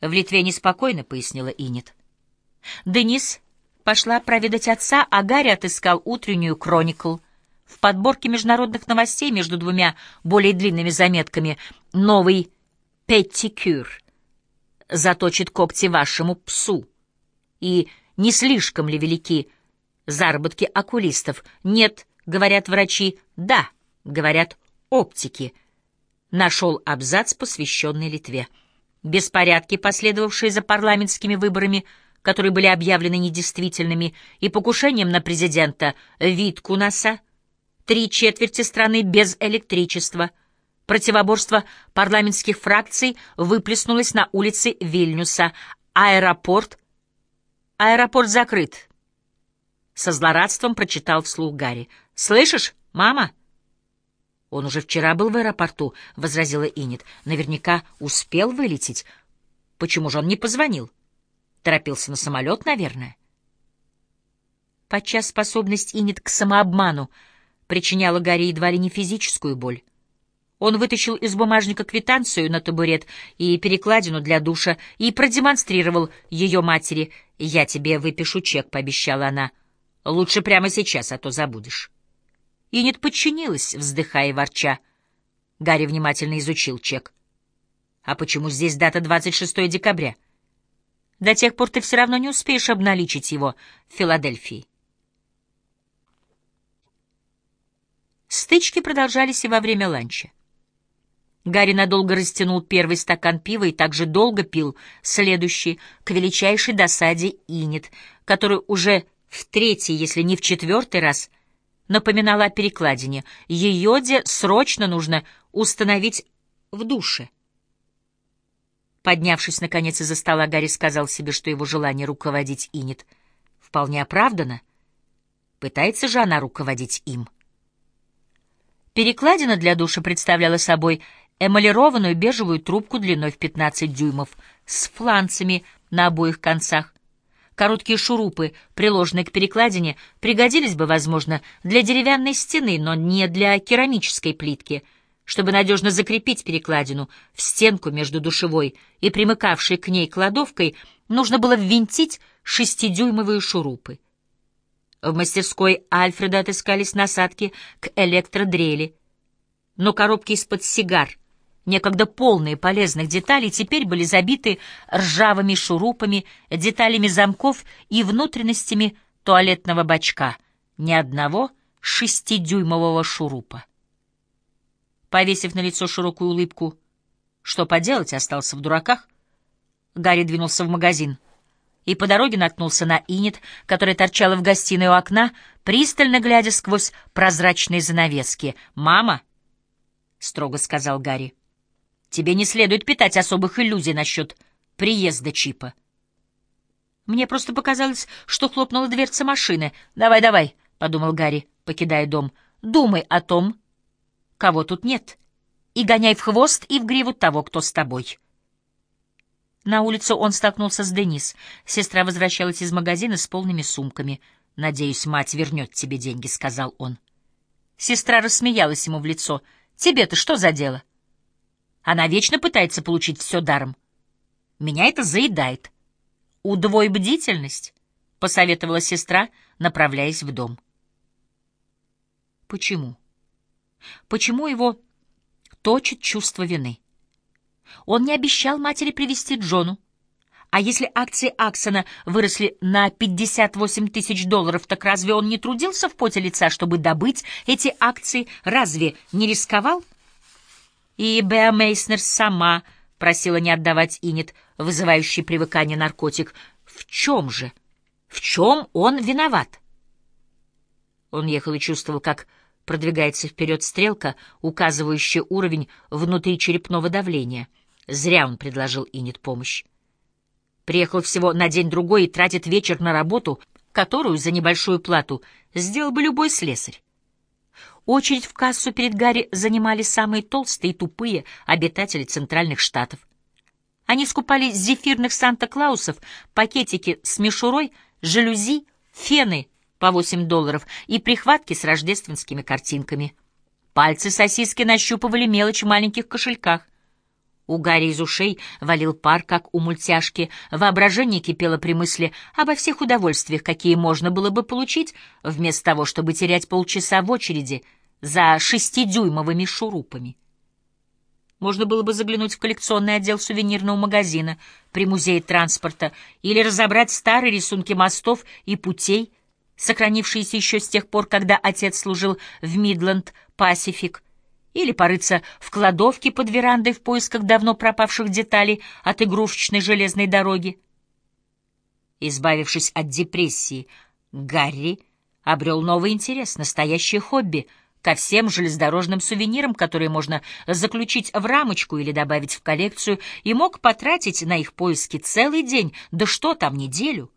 В Литве неспокойно, — пояснила Инет. Денис пошла проведать отца, а Гарри отыскал утреннюю «Кроникл». В подборке международных новостей между двумя более длинными заметками «Новый петтикюр» заточит когти вашему псу. И не слишком ли велики заработки окулистов? Нет, говорят врачи, да, говорят оптики. Нашел абзац, посвященный Литве. Беспорядки, последовавшие за парламентскими выборами, которые были объявлены недействительными, и покушением на президента Виткунаса, три четверти страны без электричества. Противоборство парламентских фракций выплеснулось на улицы Вильнюса. Аэропорт... Аэропорт закрыт. Со злорадством прочитал вслух Гарри. «Слышишь, мама?» «Он уже вчера был в аэропорту», — возразила Инет. «Наверняка успел вылететь. Почему же он не позвонил? Торопился на самолет, наверное». Подчас способность Инет к самообману причиняла Гарри едва ли не физическую боль. Он вытащил из бумажника квитанцию на табурет и перекладину для душа и продемонстрировал ее матери. «Я тебе выпишу чек», — пообещала она. «Лучше прямо сейчас, а то забудешь». Инет подчинилась, вздыхая и ворча. Гарри внимательно изучил чек. «А почему здесь дата 26 декабря?» «До тех пор ты все равно не успеешь обналичить его в Филадельфии». Стычки продолжались и во время ланча. Гарри надолго растянул первый стакан пива и также долго пил следующий, к величайшей досаде Инет, который уже в третий, если не в четвертый раз — напоминала о перекладине. Ее де срочно нужно установить в душе. Поднявшись, наконец, из-за стола, Гарри сказал себе, что его желание руководить Инет вполне оправдано. Пытается же она руководить им. Перекладина для душа представляла собой эмалированную бежевую трубку длиной в 15 дюймов с фланцами на обоих концах, Короткие шурупы, приложенные к перекладине, пригодились бы, возможно, для деревянной стены, но не для керамической плитки. Чтобы надежно закрепить перекладину в стенку между душевой и примыкавшей к ней кладовкой, нужно было ввинтить шестидюймовые шурупы. В мастерской Альфреда отыскались насадки к электродрели, но коробки из-под сигар некогда полные полезных деталей, теперь были забиты ржавыми шурупами, деталями замков и внутренностями туалетного бачка. Ни одного шестидюймового шурупа. Повесив на лицо широкую улыбку, что поделать, остался в дураках, Гарри двинулся в магазин и по дороге наткнулся на Инет, которая торчала в гостиной у окна, пристально глядя сквозь прозрачные занавески. «Мама!» — строго сказал Гарри. Тебе не следует питать особых иллюзий насчет приезда Чипа. Мне просто показалось, что хлопнула дверца машины. «Давай, давай», — подумал Гарри, покидая дом. «Думай о том, кого тут нет, и гоняй в хвост и в гриву того, кто с тобой». На улицу он столкнулся с Денис. Сестра возвращалась из магазина с полными сумками. «Надеюсь, мать вернет тебе деньги», — сказал он. Сестра рассмеялась ему в лицо. «Тебе-то что за дело?» Она вечно пытается получить все даром. Меня это заедает. Удвой бдительность, — посоветовала сестра, направляясь в дом. Почему? Почему его точит чувство вины? Он не обещал матери привести Джону. А если акции Аксона выросли на 58 тысяч долларов, так разве он не трудился в поте лица, чтобы добыть эти акции? Разве не рисковал? — и Беа Мейснер сама просила не отдавать Инет, вызывающий привыкание наркотик. В чем же? В чем он виноват? Он ехал и чувствовал, как продвигается вперед стрелка, указывающая уровень внутричерепного давления. Зря он предложил Инет помощь. Приехал всего на день-другой и тратит вечер на работу, которую за небольшую плату сделал бы любой слесарь. Очередь в кассу перед Гарри занимали самые толстые и тупые обитатели Центральных Штатов. Они скупали зефирных Санта-Клаусов, пакетики с мишурой, жалюзи, фены по 8 долларов и прихватки с рождественскими картинками. Пальцы сосиски нащупывали мелочь в маленьких кошельках. У Гарри из ушей валил пар, как у мультяшки. Воображение кипело при мысли обо всех удовольствиях, какие можно было бы получить, вместо того, чтобы терять полчаса в очереди за шестидюймовыми шурупами. Можно было бы заглянуть в коллекционный отдел сувенирного магазина при музее транспорта или разобрать старые рисунки мостов и путей, сохранившиеся еще с тех пор, когда отец служил в Мидленд Пасифик, или порыться в кладовке под верандой в поисках давно пропавших деталей от игрушечной железной дороги. Избавившись от депрессии, Гарри обрел новый интерес, настоящее хобби — ко всем железнодорожным сувенирам, которые можно заключить в рамочку или добавить в коллекцию, и мог потратить на их поиски целый день, да что там, неделю.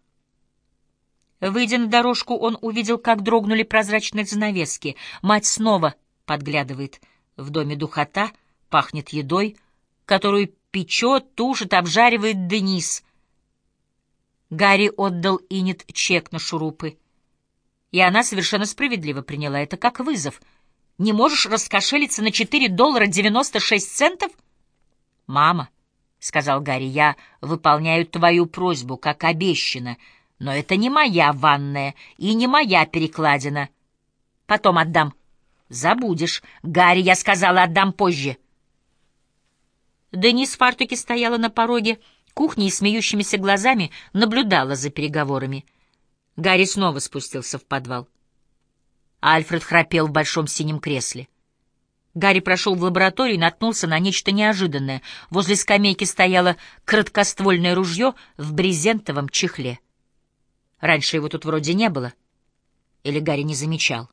Выйдя на дорожку, он увидел, как дрогнули прозрачные занавески. Мать снова подглядывает. В доме духота, пахнет едой, которую печет, тушит, обжаривает Денис. Гарри отдал Инет чек на шурупы. И она совершенно справедливо приняла это как вызов — не можешь раскошелиться на 4 доллара 96 центов? Мама, — сказал Гарри, — я выполняю твою просьбу, как обещано, но это не моя ванная и не моя перекладина. Потом отдам. Забудешь. Гарри, я сказала, отдам позже. Денис в фартуке стояла на пороге кухни и смеющимися глазами наблюдала за переговорами. Гарри снова спустился в подвал. Альфред храпел в большом синем кресле. Гарри прошел в лабораторию и наткнулся на нечто неожиданное. Возле скамейки стояло краткоствольное ружье в брезентовом чехле. Раньше его тут вроде не было. Или Гарри не замечал?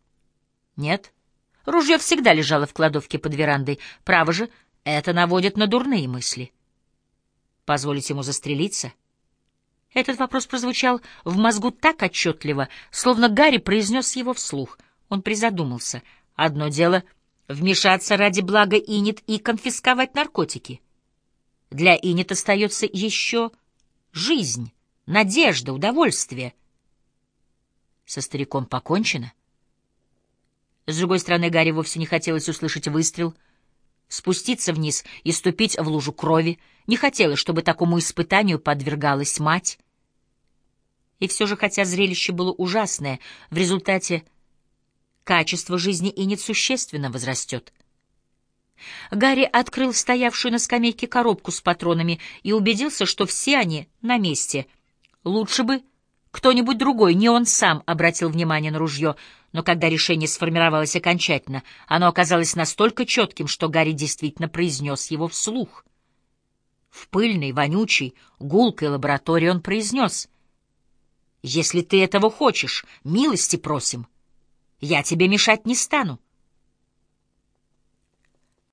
Нет. Ружье всегда лежало в кладовке под верандой. Право же, это наводит на дурные мысли. Позволить ему застрелиться? Этот вопрос прозвучал в мозгу так отчетливо, словно Гарри произнес его вслух — он призадумался. Одно дело — вмешаться ради блага Инит и конфисковать наркотики. Для Инит остается еще жизнь, надежда, удовольствие. Со стариком покончено. С другой стороны, Гарри вовсе не хотелось услышать выстрел, спуститься вниз и ступить в лужу крови. Не хотелось, чтобы такому испытанию подвергалась мать. И все же, хотя зрелище было ужасное, в результате качество жизни и нет существенно возрастет. Гарри открыл стоявшую на скамейке коробку с патронами и убедился, что все они на месте. Лучше бы кто-нибудь другой, не он сам, обратил внимание на ружье, но когда решение сформировалось окончательно, оно оказалось настолько четким, что Гарри действительно произнес его вслух. В пыльной, вонючей, гулкой лаборатории он произнес — «Если ты этого хочешь, милости просим». Я тебе мешать не стану.